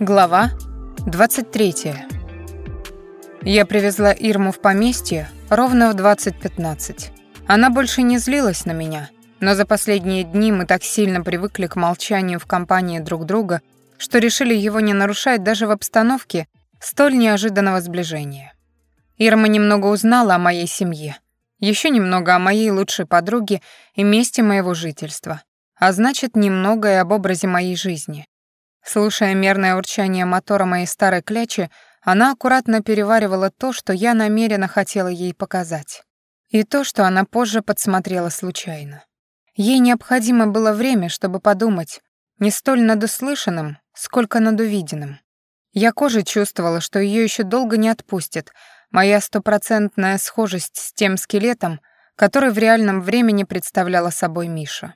Глава 23. Я привезла Ирму в поместье ровно в 20.15. Она больше не злилась на меня, но за последние дни мы так сильно привыкли к молчанию в компании друг друга, что решили его не нарушать даже в обстановке столь неожиданного сближения. Ирма немного узнала о моей семье, еще немного о моей лучшей подруге и месте моего жительства, а значит, немного и об образе моей жизни. Слушая мерное урчание мотора моей старой клячи, она аккуратно переваривала то, что я намеренно хотела ей показать. И то, что она позже подсмотрела случайно. Ей необходимо было время, чтобы подумать не столь над услышанным, сколько над увиденным. Я кожей чувствовала, что ее еще долго не отпустит, моя стопроцентная схожесть с тем скелетом, который в реальном времени представляла собой Миша.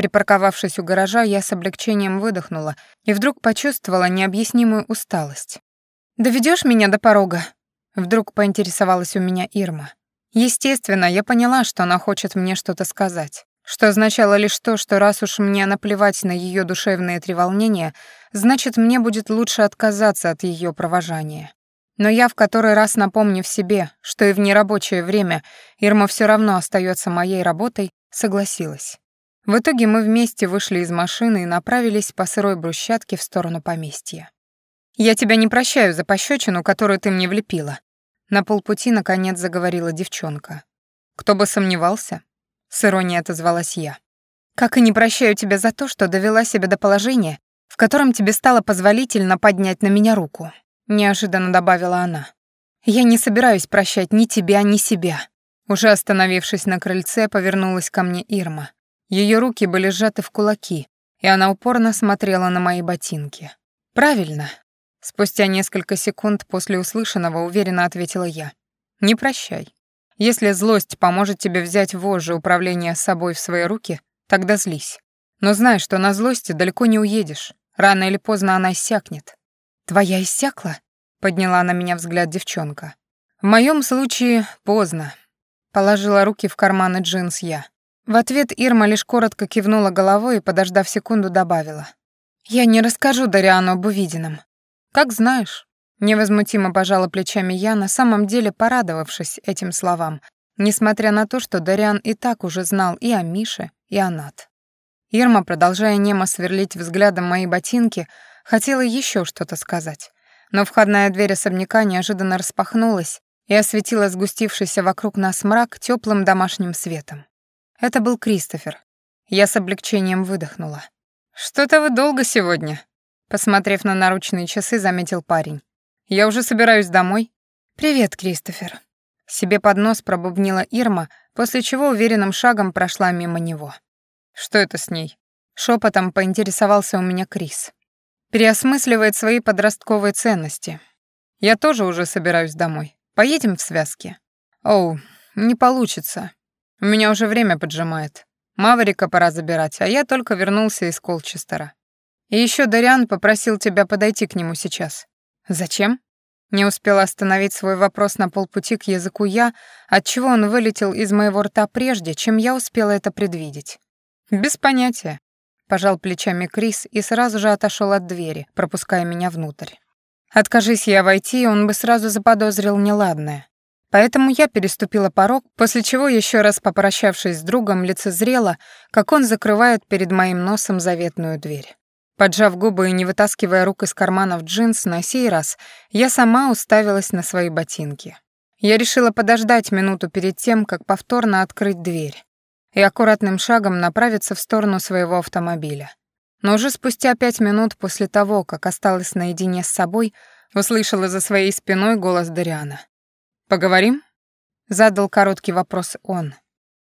Припарковавшись у гаража, я с облегчением выдохнула и вдруг почувствовала необъяснимую усталость. «Доведёшь меня до порога?» Вдруг поинтересовалась у меня Ирма. Естественно, я поняла, что она хочет мне что-то сказать, что означало лишь то, что раз уж мне наплевать на её душевные треволнения, значит, мне будет лучше отказаться от её провожания. Но я в который раз напомнив себе, что и в нерабочее время Ирма всё равно остаётся моей работой, согласилась. В итоге мы вместе вышли из машины и направились по сырой брусчатке в сторону поместья. «Я тебя не прощаю за пощечину, которую ты мне влепила», на полпути, наконец, заговорила девчонка. «Кто бы сомневался?» С иронией отозвалась я. «Как и не прощаю тебя за то, что довела себя до положения, в котором тебе стало позволительно поднять на меня руку», неожиданно добавила она. «Я не собираюсь прощать ни тебя, ни себя». Уже остановившись на крыльце, повернулась ко мне Ирма. Ее руки были сжаты в кулаки, и она упорно смотрела на мои ботинки. «Правильно», — спустя несколько секунд после услышанного уверенно ответила я. «Не прощай. Если злость поможет тебе взять вожжи управления собой в свои руки, тогда злись. Но знай, что на злости далеко не уедешь. Рано или поздно она иссякнет». «Твоя иссякла?» — подняла на меня взгляд девчонка. «В моем случае поздно». Положила руки в карманы джинс я. В ответ Ирма лишь коротко кивнула головой и, подождав секунду, добавила. «Я не расскажу Дариану об увиденном». «Как знаешь». Невозмутимо пожала плечами я, на самом деле порадовавшись этим словам, несмотря на то, что Дариан и так уже знал и о Мише, и о Нат. Ирма, продолжая немо сверлить взглядом мои ботинки, хотела еще что-то сказать, но входная дверь особняка неожиданно распахнулась и осветила сгустившийся вокруг нас мрак теплым домашним светом. Это был Кристофер. Я с облегчением выдохнула. «Что-то вы долго сегодня», — посмотрев на наручные часы, заметил парень. «Я уже собираюсь домой». «Привет, Кристофер». Себе под нос пробубнила Ирма, после чего уверенным шагом прошла мимо него. «Что это с ней?» Шепотом поинтересовался у меня Крис. Переосмысливает свои подростковые ценности. Я тоже уже собираюсь домой. Поедем в связке. Оу, не получится. У меня уже время поджимает. Маврика пора забирать, а я только вернулся из Колчестера. И еще Дариан попросил тебя подойти к нему сейчас. Зачем? Не успела остановить свой вопрос на полпути к языку я, отчего он вылетел из моего рта прежде, чем я успела это предвидеть. Без понятия. Пожал плечами Крис и сразу же отошел от двери, пропуская меня внутрь. Откажись я войти, он бы сразу заподозрил неладное. Поэтому я переступила порог, после чего еще раз попрощавшись с другом, лицезрела, как он закрывает перед моим носом заветную дверь. Поджав губы и не вытаскивая рук из карманов джинс на сей раз, я сама уставилась на свои ботинки. Я решила подождать минуту перед тем, как повторно открыть дверь и аккуратным шагом направиться в сторону своего автомобиля. Но уже спустя пять минут после того, как осталась наедине с собой, услышала за своей спиной голос Дариана. «Поговорим?» — задал короткий вопрос он.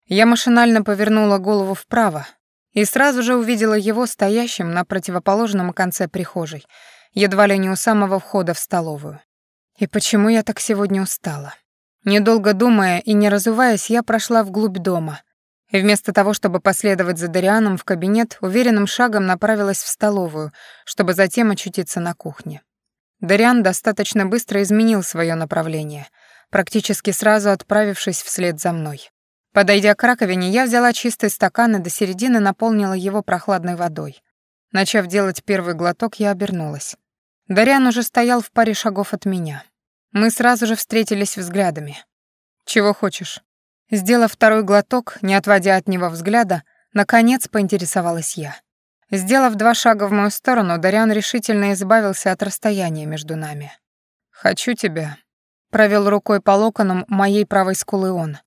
Я машинально повернула голову вправо и сразу же увидела его стоящим на противоположном конце прихожей, едва ли не у самого входа в столовую. И почему я так сегодня устала? Недолго думая и не разуваясь, я прошла вглубь дома, и вместо того, чтобы последовать за Дарианом в кабинет, уверенным шагом направилась в столовую, чтобы затем очутиться на кухне. Дариан достаточно быстро изменил свое направление — практически сразу отправившись вслед за мной. Подойдя к раковине, я взяла чистый стакан и до середины наполнила его прохладной водой. Начав делать первый глоток, я обернулась. Дариан уже стоял в паре шагов от меня. Мы сразу же встретились взглядами. «Чего хочешь?» Сделав второй глоток, не отводя от него взгляда, наконец поинтересовалась я. Сделав два шага в мою сторону, Дариан решительно избавился от расстояния между нами. «Хочу тебя», — провел рукой по локонам моей правой скулы он.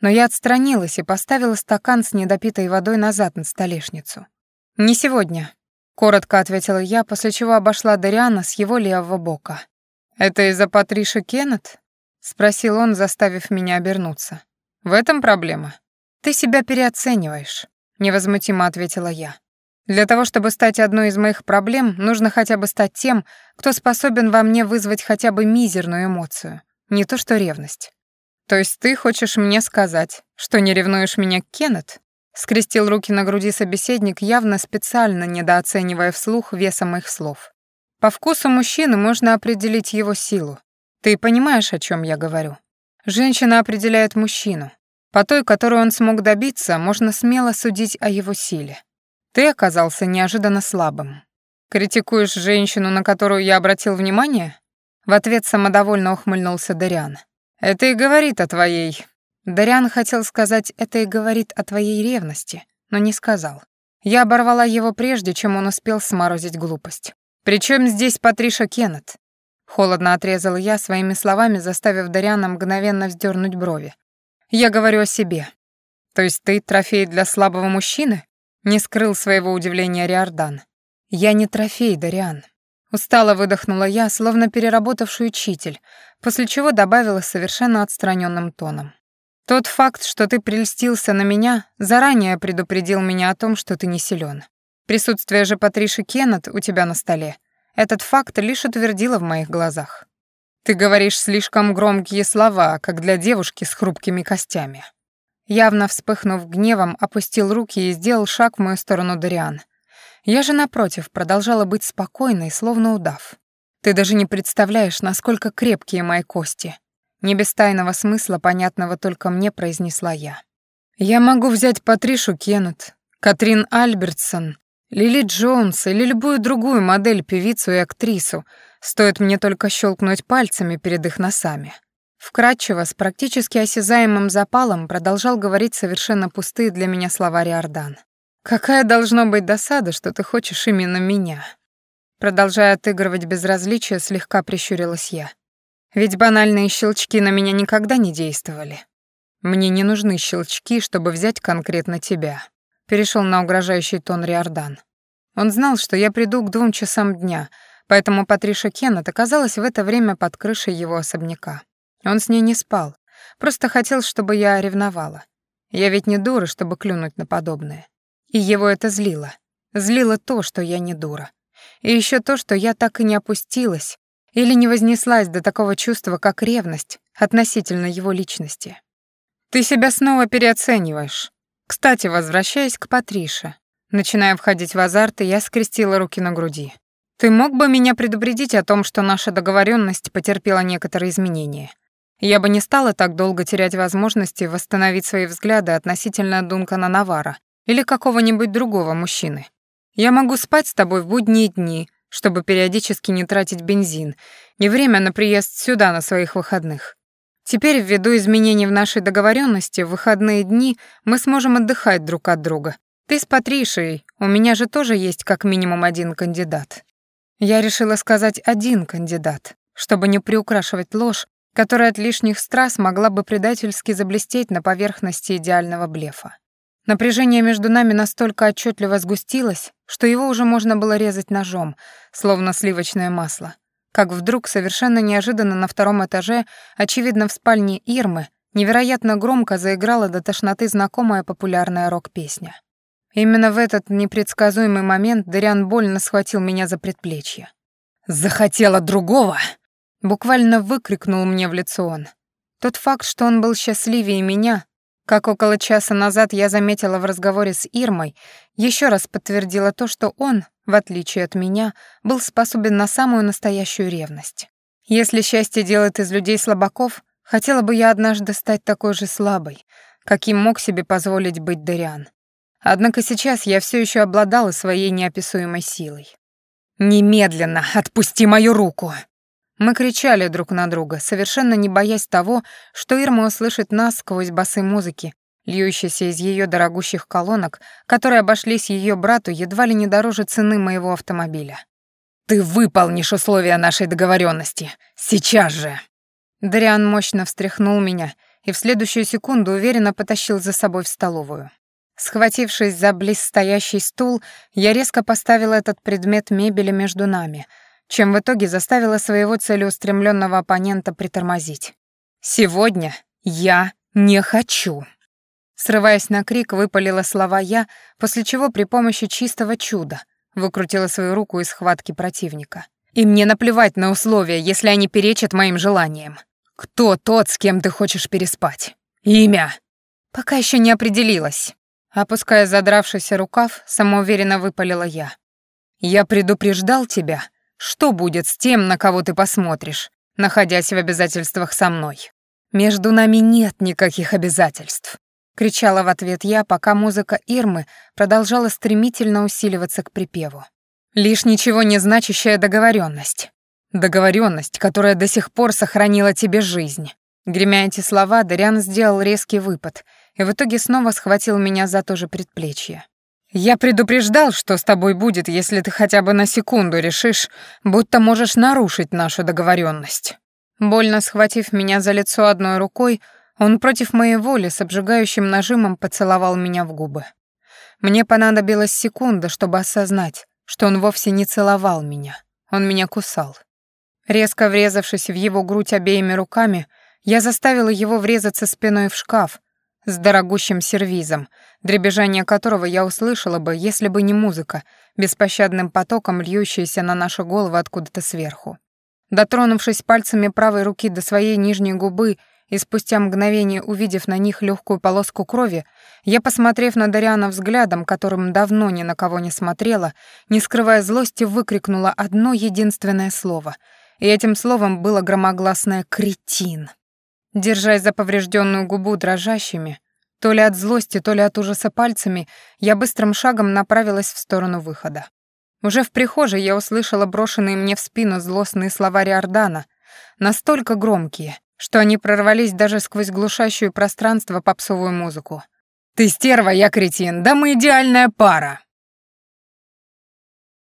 Но я отстранилась и поставила стакан с недопитой водой назад на столешницу. «Не сегодня», — коротко ответила я, после чего обошла Дариана с его левого бока. «Это из-за Патриши Кеннет?» — спросил он, заставив меня обернуться. «В этом проблема?» «Ты себя переоцениваешь», — невозмутимо ответила я. «Для того, чтобы стать одной из моих проблем, нужно хотя бы стать тем, кто способен во мне вызвать хотя бы мизерную эмоцию, не то что ревность. То есть ты хочешь мне сказать, что не ревнуешь меня к Кеннет?» Скрестил руки на груди собеседник, явно специально недооценивая вслух веса моих слов. По вкусу мужчины можно определить его силу. Ты понимаешь, о чем я говорю? Женщина определяет мужчину. По той, которую он смог добиться, можно смело судить о его силе. Ты оказался неожиданно слабым. Критикуешь женщину, на которую я обратил внимание? В ответ самодовольно ухмыльнулся Дариан. Это и говорит о твоей Дариан хотел сказать «это и говорит о твоей ревности», но не сказал. Я оборвала его прежде, чем он успел сморозить глупость. «Причем здесь Патриша Кеннет?» Холодно отрезал я своими словами, заставив Дариана мгновенно вздернуть брови. «Я говорю о себе. То есть ты трофей для слабого мужчины?» Не скрыл своего удивления Риордан. «Я не трофей, Дариан». Устало выдохнула я, словно переработавший учитель, после чего добавила совершенно отстраненным тоном. Тот факт, что ты прельстился на меня, заранее предупредил меня о том, что ты не силен. Присутствие же Патриши Кеннет у тебя на столе. Этот факт лишь утвердило в моих глазах. Ты говоришь слишком громкие слова, как для девушки с хрупкими костями. Явно вспыхнув гневом, опустил руки и сделал шаг в мою сторону Дариан. Я же, напротив, продолжала быть спокойной, словно удав. Ты даже не представляешь, насколько крепкие мои кости. Не без тайного смысла, понятного только мне, произнесла я. Я могу взять Патришу Кеннет, Катрин Альбертсон, Лили Джонс или любую другую модель, певицу и актрису, стоит мне только щелкнуть пальцами перед их носами. Вкратчиво, с практически осязаемым запалом продолжал говорить совершенно пустые для меня слова Риордан. «Какая должно быть досада, что ты хочешь именно меня?» Продолжая отыгрывать безразличие, слегка прищурилась я. Ведь банальные щелчки на меня никогда не действовали. Мне не нужны щелчки, чтобы взять конкретно тебя. Перешел на угрожающий тон Риордан. Он знал, что я приду к двум часам дня, поэтому Патриша Кеннет оказалась в это время под крышей его особняка. Он с ней не спал, просто хотел, чтобы я ревновала. Я ведь не дура, чтобы клюнуть на подобное. И его это злило. Злило то, что я не дура. И еще то, что я так и не опустилась, или не вознеслась до такого чувства, как ревность относительно его личности. Ты себя снова переоцениваешь. Кстати, возвращаясь к Патрише, начиная входить в азарт, я скрестила руки на груди. Ты мог бы меня предупредить о том, что наша договоренность потерпела некоторые изменения? Я бы не стала так долго терять возможности восстановить свои взгляды относительно Дункана Навара или какого-нибудь другого мужчины. Я могу спать с тобой в будние дни, чтобы периодически не тратить бензин, не время на приезд сюда на своих выходных. Теперь, ввиду изменений в нашей договоренности, в выходные дни мы сможем отдыхать друг от друга. Ты с Патришей, у меня же тоже есть как минимум один кандидат. Я решила сказать один кандидат, чтобы не приукрашивать ложь, которая от лишних страз могла бы предательски заблестеть на поверхности идеального блефа. Напряжение между нами настолько отчетливо сгустилось, что его уже можно было резать ножом, словно сливочное масло. Как вдруг, совершенно неожиданно на втором этаже, очевидно в спальне Ирмы, невероятно громко заиграла до тошноты знакомая популярная рок-песня. Именно в этот непредсказуемый момент Дариан больно схватил меня за предплечье. «Захотела другого!» Буквально выкрикнул мне в лицо он. Тот факт, что он был счастливее меня, как около часа назад я заметила в разговоре с Ирмой, еще раз подтвердила то, что он, в отличие от меня, был способен на самую настоящую ревность. Если счастье делает из людей слабаков, хотела бы я однажды стать такой же слабой, каким мог себе позволить быть Дариан. Однако сейчас я все еще обладала своей неописуемой силой. «Немедленно отпусти мою руку!» Мы кричали друг на друга, совершенно не боясь того, что Ирма услышит нас сквозь басы музыки, льющейся из ее дорогущих колонок, которые обошлись ее брату едва ли не дороже цены моего автомобиля. «Ты выполнишь условия нашей договоренности! Сейчас же!» Дариан мощно встряхнул меня и в следующую секунду уверенно потащил за собой в столовую. Схватившись за близстоящий стул, я резко поставила этот предмет мебели между нами, чем в итоге заставила своего целеустремленного оппонента притормозить. «Сегодня я не хочу!» Срываясь на крик, выпалила слова я, после чего при помощи чистого чуда выкрутила свою руку из схватки противника. «И мне наплевать на условия, если они перечат моим желаниям. Кто тот, с кем ты хочешь переспать? Имя?» «Пока еще не определилась». Опуская задравшийся рукав, самоуверенно выпалила я. «Я предупреждал тебя, что будет с тем, на кого ты посмотришь, находясь в обязательствах со мной. Между нами нет никаких обязательств кричала в ответ я, пока музыка Ирмы продолжала стремительно усиливаться к припеву. Лишь ничего не значащая договоренность. Договоренность, которая до сих пор сохранила тебе жизнь. Гремя эти слова, Дариан сделал резкий выпад и в итоге снова схватил меня за то же предплечье. «Я предупреждал, что с тобой будет, если ты хотя бы на секунду решишь, будто можешь нарушить нашу договоренность. Больно схватив меня за лицо одной рукой, он против моей воли с обжигающим нажимом поцеловал меня в губы. Мне понадобилась секунда, чтобы осознать, что он вовсе не целовал меня, он меня кусал. Резко врезавшись в его грудь обеими руками, я заставила его врезаться спиной в шкаф с дорогущим сервизом, дребезжание которого я услышала бы, если бы не музыка, беспощадным потоком льющаяся на нашу голову откуда-то сверху. Дотронувшись пальцами правой руки до своей нижней губы и спустя мгновение, увидев на них легкую полоску крови, я, посмотрев на Дариана взглядом, которым давно ни на кого не смотрела, не скрывая злости, выкрикнула одно единственное слово. И этим словом было громогласное «кретин». Держась за поврежденную губу дрожащими, то ли от злости, то ли от ужаса пальцами, я быстрым шагом направилась в сторону выхода. Уже в прихожей я услышала брошенные мне в спину злостные слова Риордана, настолько громкие, что они прорвались даже сквозь глушащую пространство попсовую музыку. «Ты стерва, я кретин, да мы идеальная пара!»